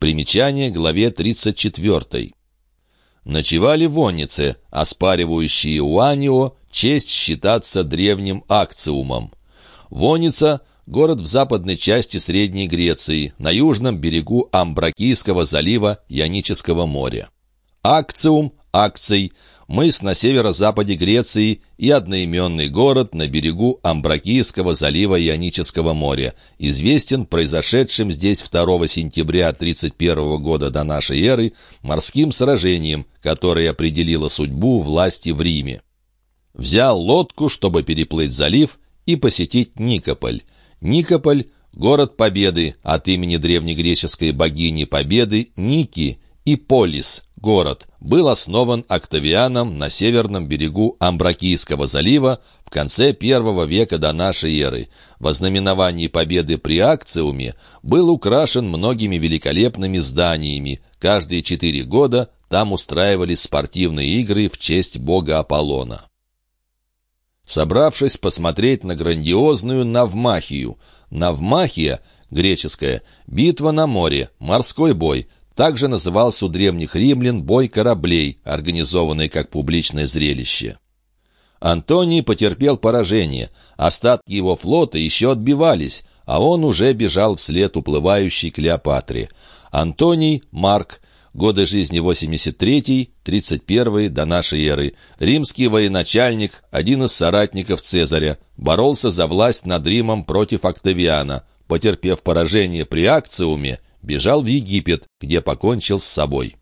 Примечание главе 34. Ночевали вонницы, оспаривающие у Анио честь считаться древним акциумом. Вонница – город в западной части Средней Греции, на южном берегу Амбракийского залива Янического моря. Акциум, акций – мыс на северо-западе Греции и одноименный город на берегу Амбракийского залива Ионического моря, известен произошедшим здесь 2 сентября 31 года до нашей эры морским сражением, которое определило судьбу власти в Риме. Взял лодку, чтобы переплыть залив и посетить Никополь. Никополь – город Победы от имени древнегреческой богини Победы Ники и Полис – город был основан Октавианом на северном берегу Амбракийского залива в конце первого века до нашей эры. В знаменовании победы при Акциуме был украшен многими великолепными зданиями. Каждые четыре года там устраивались спортивные игры в честь бога Аполлона. Собравшись посмотреть на грандиозную Навмахию, Навмахия, греческая, битва на море, морской бой – также назывался у древних римлян бой кораблей, организованный как публичное зрелище. Антоний потерпел поражение, остатки его флота еще отбивались, а он уже бежал вслед уплывающей Клеопатре. Антоний, Марк, годы жизни 83-31 до нашей эры, римский военачальник, один из соратников Цезаря, боролся за власть над Римом против Октавиана. Потерпев поражение при Акциуме, бежал в Египет, где покончил с собой.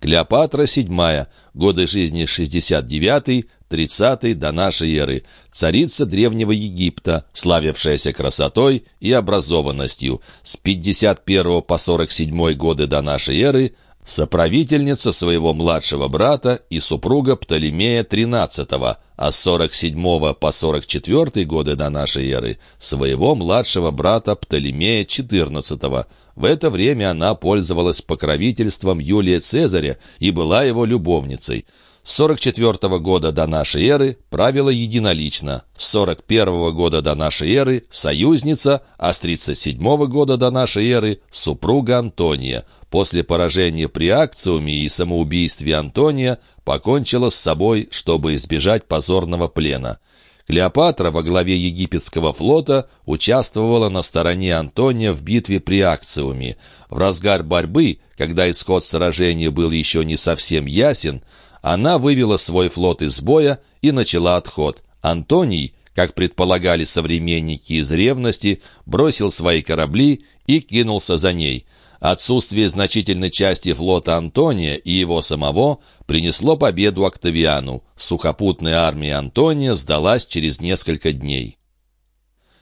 Клеопатра VII, годы жизни 69-30 до нашей эры, царица Древнего Египта, славившаяся красотой и образованностью, с 51 по 47 годы до нашей эры, соправительница своего младшего брата и супруга Птолемея XIII, а с 47 по 44 годы до нашей эры своего младшего брата Птолемея XIV. В это время она пользовалась покровительством Юлия Цезаря и была его любовницей. С 44 года до нашей эры правила единолично, с 41 года до нашей эры союзница, а с 37 года до нашей эры супруга Антония. После поражения при акциуме и самоубийстве Антония покончила с собой, чтобы избежать позорного плена. Клеопатра во главе египетского флота участвовала на стороне Антония в битве при Акциуме. В разгар борьбы, когда исход сражения был еще не совсем ясен, она вывела свой флот из боя и начала отход. Антоний, как предполагали современники из ревности, бросил свои корабли и кинулся за ней. Отсутствие значительной части флота Антония и его самого принесло победу Октавиану. Сухопутная армия Антония сдалась через несколько дней.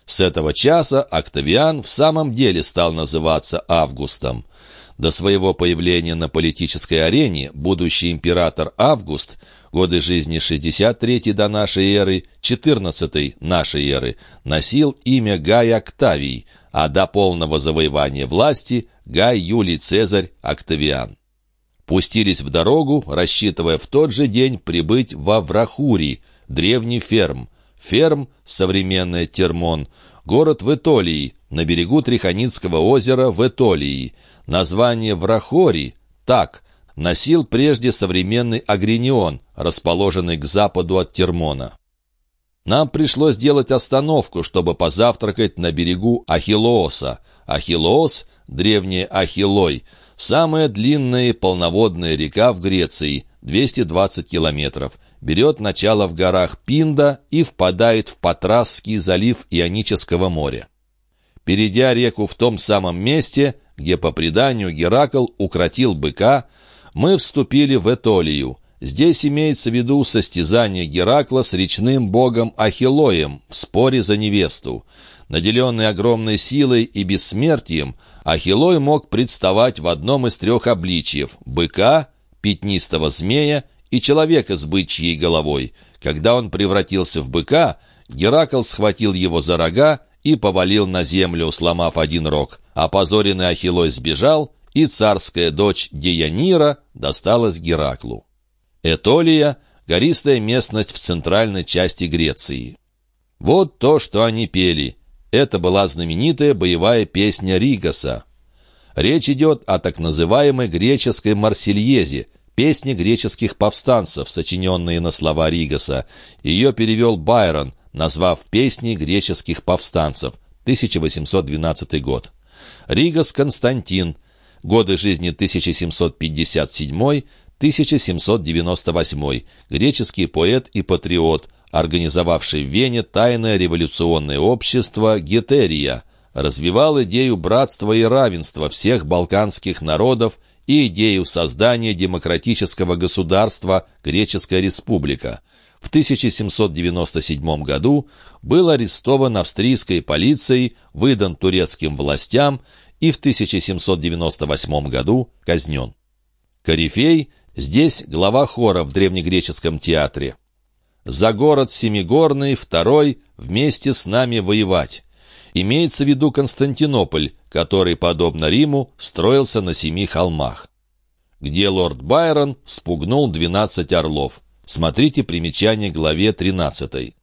С этого часа Октавиан в самом деле стал называться Августом. До своего появления на политической арене будущий император Август, годы жизни 63 до нашей эры, 14 нашей эры, носил имя Гай Октавий, а до полного завоевания власти Гай Юлий Цезарь Октавиан. Пустились в дорогу, рассчитывая в тот же день прибыть во Врахури, древний ферм. Ферм, современный Термон, город в Этолии, на берегу Триханицкого озера в Этолии. Название Врахори, так, носил прежде современный Агренион, расположенный к западу от Термона. Нам пришлось сделать остановку, чтобы позавтракать на берегу Ахиллооса. Ахиллоос, древний Ахиллой, самая длинная полноводная река в Греции, 220 километров, берет начало в горах Пинда и впадает в Патрасский залив Ионического моря. Перейдя реку в том самом месте, где, по преданию, Геракл укротил быка, мы вступили в Этолию. Здесь имеется в виду состязание Геракла с речным богом Ахиллоем в споре за невесту. Наделенный огромной силой и бессмертием, Ахиллой мог представать в одном из трех обличьев – быка, пятнистого змея и человека с бычьей головой. Когда он превратился в быка, Геракл схватил его за рога и повалил на землю, сломав один рог. Опозоренный Ахиллой сбежал, и царская дочь Деянира досталась Гераклу. Этолия — гористая местность в центральной части Греции. Вот то, что они пели. Это была знаменитая боевая песня Ригаса. Речь идет о так называемой греческой «Марсельезе», песне греческих повстанцев, сочиненные на слова Ригаса. Ее перевел Байрон, назвав песней греческих повстанцев, 1812 год. Ригас Константин, годы жизни 1757-1798, греческий поэт и патриот, организовавший в Вене тайное революционное общество «Гетерия», развивал идею братства и равенства всех балканских народов и идею создания демократического государства Греческая республика. В 1797 году был арестован австрийской полицией, выдан турецким властям и в 1798 году казнен. Корифей здесь глава хора в древнегреческом театре. «За город Семигорный, второй, вместе с нами воевать». Имеется в виду Константинополь, который, подобно Риму, строился на семи холмах. Где лорд Байрон спугнул двенадцать орлов. Смотрите примечание главе 13.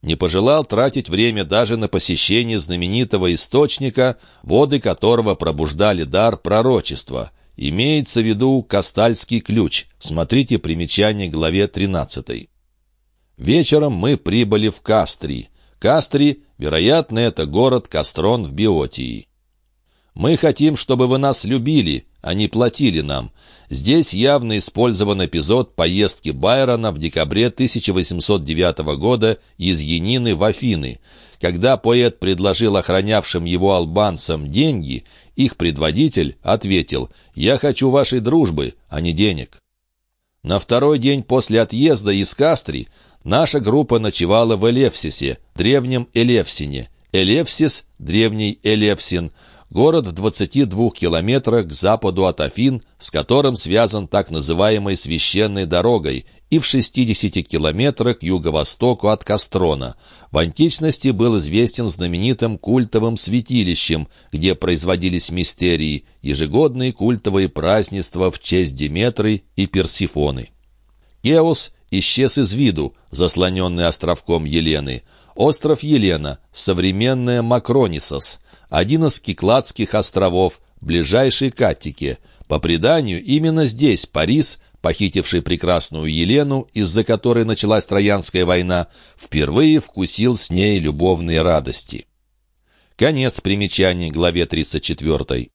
Не пожелал тратить время даже на посещение знаменитого источника, воды которого пробуждали дар пророчества. Имеется в виду Кастальский ключ. Смотрите примечание главе 13. Вечером мы прибыли в Кастрий. Кастри, вероятно, это город Кастрон в Биотии. Мы хотим, чтобы вы нас любили, а не платили нам. Здесь явно использован эпизод поездки Байрона в декабре 1809 года из Янины в Афины. Когда поэт предложил охранявшим его албанцам деньги, их предводитель ответил «Я хочу вашей дружбы, а не денег». На второй день после отъезда из Кастри Наша группа ночевала в Элевсисе, древнем Элевсине. Элевсис, древний Элевсин, город в 22 километрах к западу от Афин, с которым связан так называемой священной дорогой, и в 60 километрах к юго-востоку от Кастрона. В античности был известен знаменитым культовым святилищем, где производились мистерии, ежегодные культовые празднества в честь Деметры и Персифоны. Кеос исчез из виду, заслоненный островком Елены. Остров Елена, современная Макронисос, один из Кикладских островов, ближайший к Аттике. По преданию, именно здесь Парис, похитивший прекрасную Елену, из-за которой началась Троянская война, впервые вкусил с ней любовные радости. Конец примечаний главе 34.